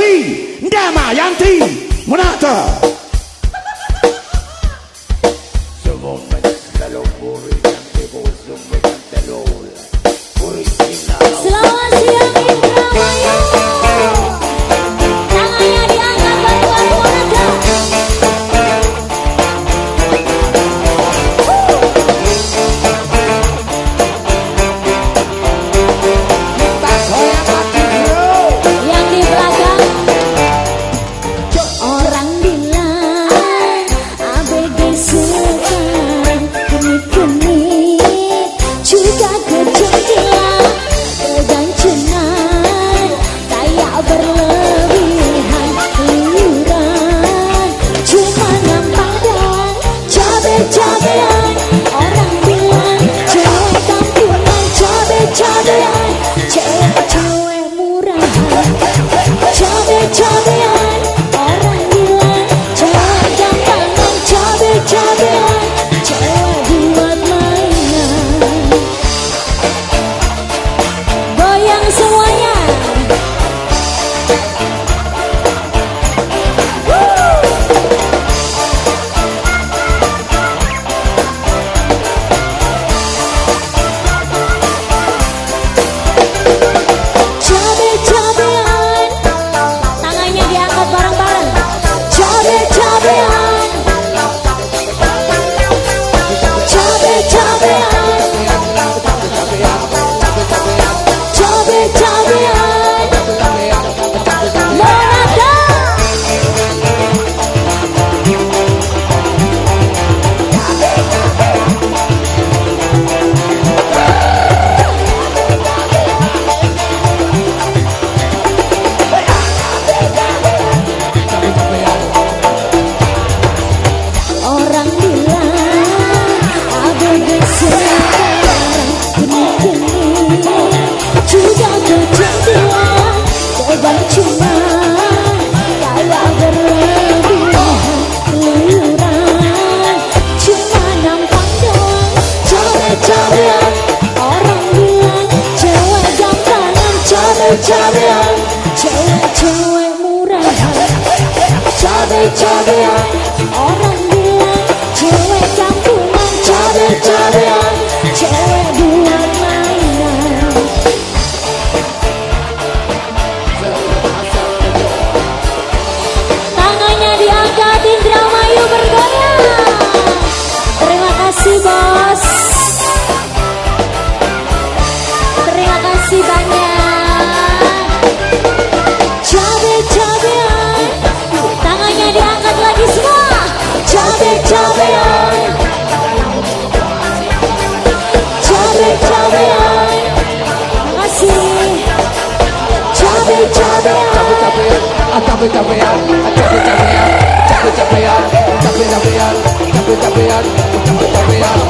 yanti ndema yanti. Munata 天。Cabean Cewek-cewek murahan Cabe-cabean Orang cabe cabear, cabe cabear, cabe cabear, cabe cabear, cabe cabear, cabe cabear, cabe cabear.